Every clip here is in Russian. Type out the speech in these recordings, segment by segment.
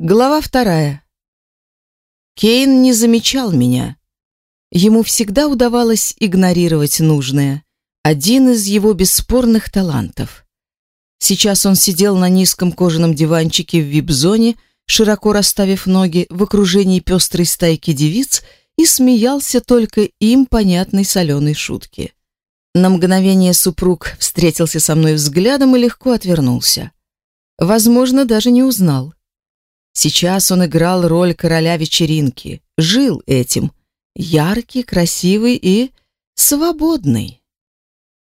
Глава вторая. Кейн не замечал меня. Ему всегда удавалось игнорировать нужное. Один из его бесспорных талантов. Сейчас он сидел на низком кожаном диванчике в вип-зоне, широко расставив ноги в окружении пестрой стайки девиц и смеялся только им понятной соленой шутки. На мгновение супруг встретился со мной взглядом и легко отвернулся. Возможно, даже не узнал. Сейчас он играл роль короля вечеринки, жил этим. Яркий, красивый и свободный.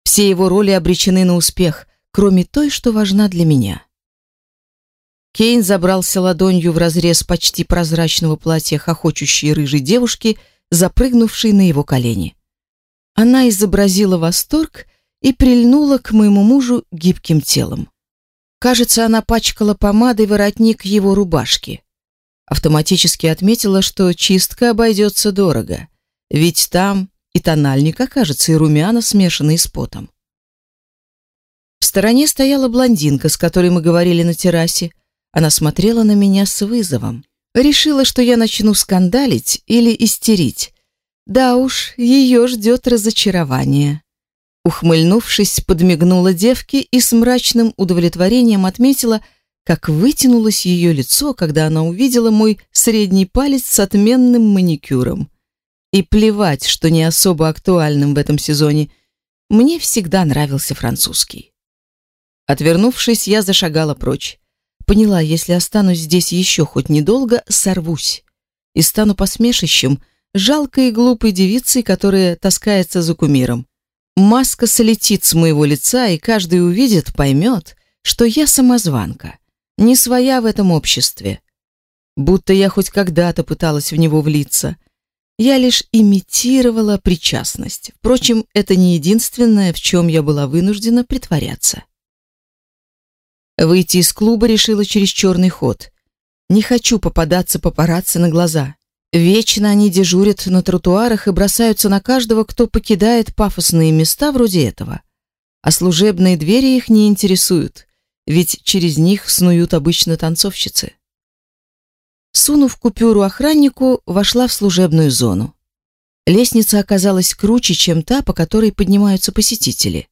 Все его роли обречены на успех, кроме той, что важна для меня. Кейн забрался ладонью в разрез почти прозрачного платья хохочущей рыжей девушки, запрыгнувшей на его колени. Она изобразила восторг и прильнула к моему мужу гибким телом. Кажется, она пачкала помадой воротник его рубашки. Автоматически отметила, что чистка обойдется дорого, ведь там и тональник окажется, и румяна, смешанные с потом. В стороне стояла блондинка, с которой мы говорили на террасе. Она смотрела на меня с вызовом. Решила, что я начну скандалить или истерить. Да уж, ее ждет разочарование. Ухмыльнувшись, подмигнула девке и с мрачным удовлетворением отметила, как вытянулось ее лицо, когда она увидела мой средний палец с отменным маникюром. И плевать, что не особо актуальным в этом сезоне, мне всегда нравился французский. Отвернувшись, я зашагала прочь. Поняла, если останусь здесь еще хоть недолго, сорвусь. И стану посмешищем, жалкой и глупой девицей, которая таскается за кумиром. Маска слетит с моего лица, и каждый увидит, поймет, что я самозванка, не своя в этом обществе. Будто я хоть когда-то пыталась в него влиться. Я лишь имитировала причастность. Впрочем, это не единственное, в чем я была вынуждена притворяться. Выйти из клуба решила через черный ход. Не хочу попадаться папарацци на глаза. Вечно они дежурят на тротуарах и бросаются на каждого, кто покидает пафосные места вроде этого. А служебные двери их не интересуют, ведь через них снуют обычно танцовщицы. Сунув купюру охраннику, вошла в служебную зону. Лестница оказалась круче, чем та, по которой поднимаются посетители,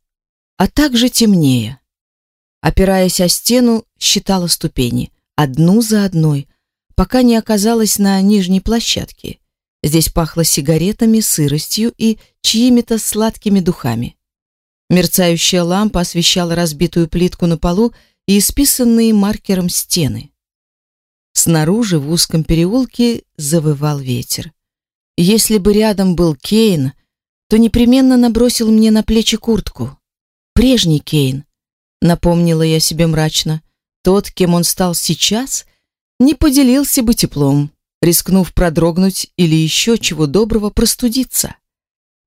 а также темнее. Опираясь о стену, считала ступени, одну за одной, пока не оказалась на нижней площадке. Здесь пахло сигаретами, сыростью и чьими-то сладкими духами. Мерцающая лампа освещала разбитую плитку на полу и исписанные маркером стены. Снаружи в узком переулке завывал ветер. Если бы рядом был Кейн, то непременно набросил мне на плечи куртку. Прежний Кейн, напомнила я себе мрачно. Тот, кем он стал сейчас, не поделился бы теплом, рискнув продрогнуть или еще чего доброго простудиться.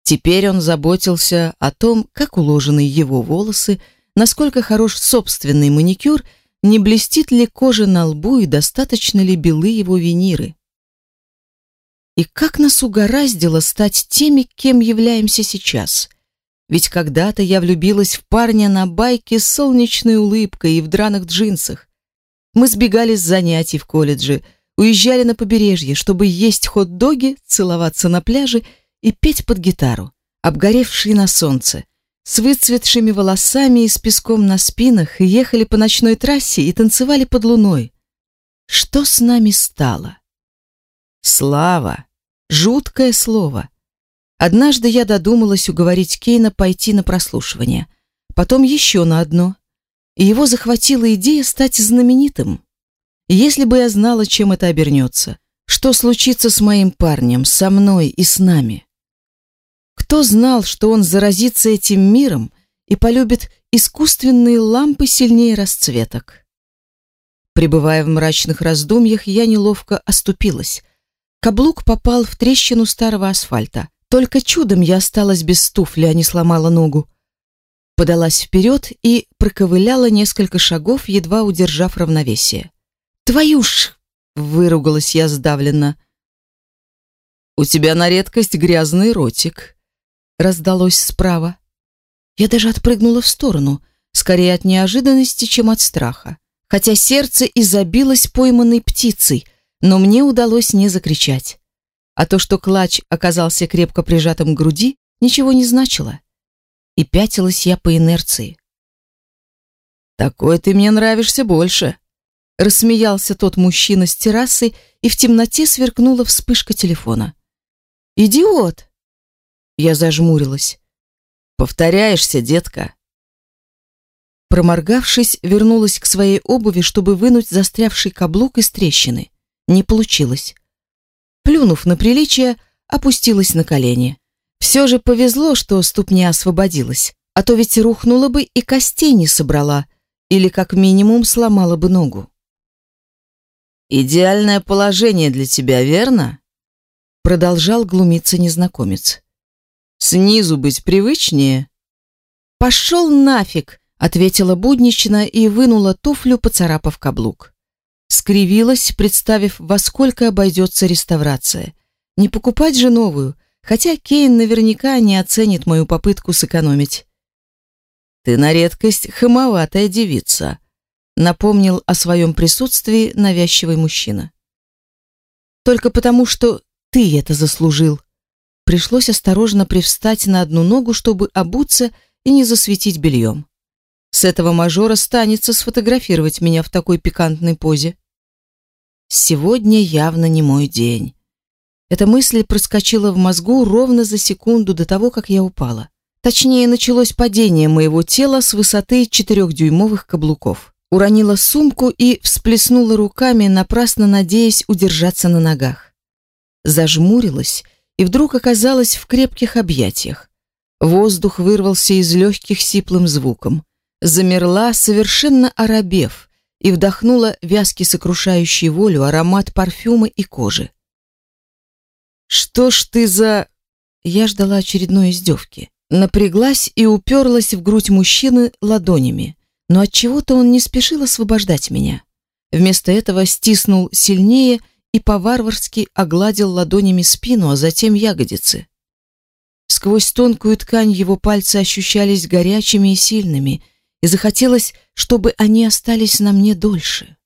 Теперь он заботился о том, как уложены его волосы, насколько хорош собственный маникюр, не блестит ли кожа на лбу и достаточно ли белы его виниры. И как нас угораздило стать теми, кем являемся сейчас. Ведь когда-то я влюбилась в парня на байке с солнечной улыбкой и в драных джинсах, мы сбегали с занятий в колледже, уезжали на побережье, чтобы есть хот-доги, целоваться на пляже и петь под гитару, обгоревшие на солнце, с выцветшими волосами и с песком на спинах, и ехали по ночной трассе и танцевали под луной. Что с нами стало? Слава. Жуткое слово. Однажды я додумалась уговорить Кейна пойти на прослушивание, потом еще на одно и его захватила идея стать знаменитым. Если бы я знала, чем это обернется, что случится с моим парнем, со мной и с нами. Кто знал, что он заразится этим миром и полюбит искусственные лампы сильнее расцветок? Пребывая в мрачных раздумьях, я неловко оступилась. Каблук попал в трещину старого асфальта. Только чудом я осталась без туфли, а не сломала ногу подалась вперед и проковыляла несколько шагов, едва удержав равновесие. «Твою ж!» — выругалась я сдавленно. «У тебя на редкость грязный ротик», — раздалось справа. Я даже отпрыгнула в сторону, скорее от неожиданности, чем от страха. хотя сердце и забилось пойманной птицей, но мне удалось не закричать. А то, что клатч оказался крепко прижатым к груди, ничего не значило. И пятилась я по инерции. «Такой ты мне нравишься больше», — рассмеялся тот мужчина с террасы, и в темноте сверкнула вспышка телефона. «Идиот!» Я зажмурилась. «Повторяешься, детка». Проморгавшись, вернулась к своей обуви, чтобы вынуть застрявший каблук из трещины. Не получилось. Плюнув на приличие, опустилась на колени. Все же повезло, что ступня освободилась, а то ведь рухнула бы и костей не собрала, или как минимум сломала бы ногу. «Идеальное положение для тебя, верно?» Продолжал глумиться незнакомец. «Снизу быть привычнее?» «Пошел нафиг!» ответила буднично и вынула туфлю, поцарапав каблук. Скривилась, представив, во сколько обойдется реставрация. Не покупать же новую, хотя Кейн наверняка не оценит мою попытку сэкономить. «Ты на редкость хамоватая девица», — напомнил о своем присутствии навязчивый мужчина. «Только потому, что ты это заслужил». Пришлось осторожно привстать на одну ногу, чтобы обуться и не засветить бельем. С этого мажора станется сфотографировать меня в такой пикантной позе. Сегодня явно не мой день. Эта мысль проскочила в мозгу ровно за секунду до того, как я упала. Точнее, началось падение моего тела с высоты четырехдюймовых каблуков. Уронила сумку и всплеснула руками, напрасно надеясь удержаться на ногах. Зажмурилась и вдруг оказалась в крепких объятиях. Воздух вырвался из легких сиплым звуком. Замерла, совершенно оробев, и вдохнула вязкий сокрушающий волю аромат парфюма и кожи. «Что ж ты за...» Я ждала очередной издевки. Напряглась и уперлась в грудь мужчины ладонями, но от чего то он не спешил освобождать меня. Вместо этого стиснул сильнее и по-варварски огладил ладонями спину, а затем ягодицы. Сквозь тонкую ткань его пальцы ощущались горячими и сильными, и захотелось, чтобы они остались на мне дольше.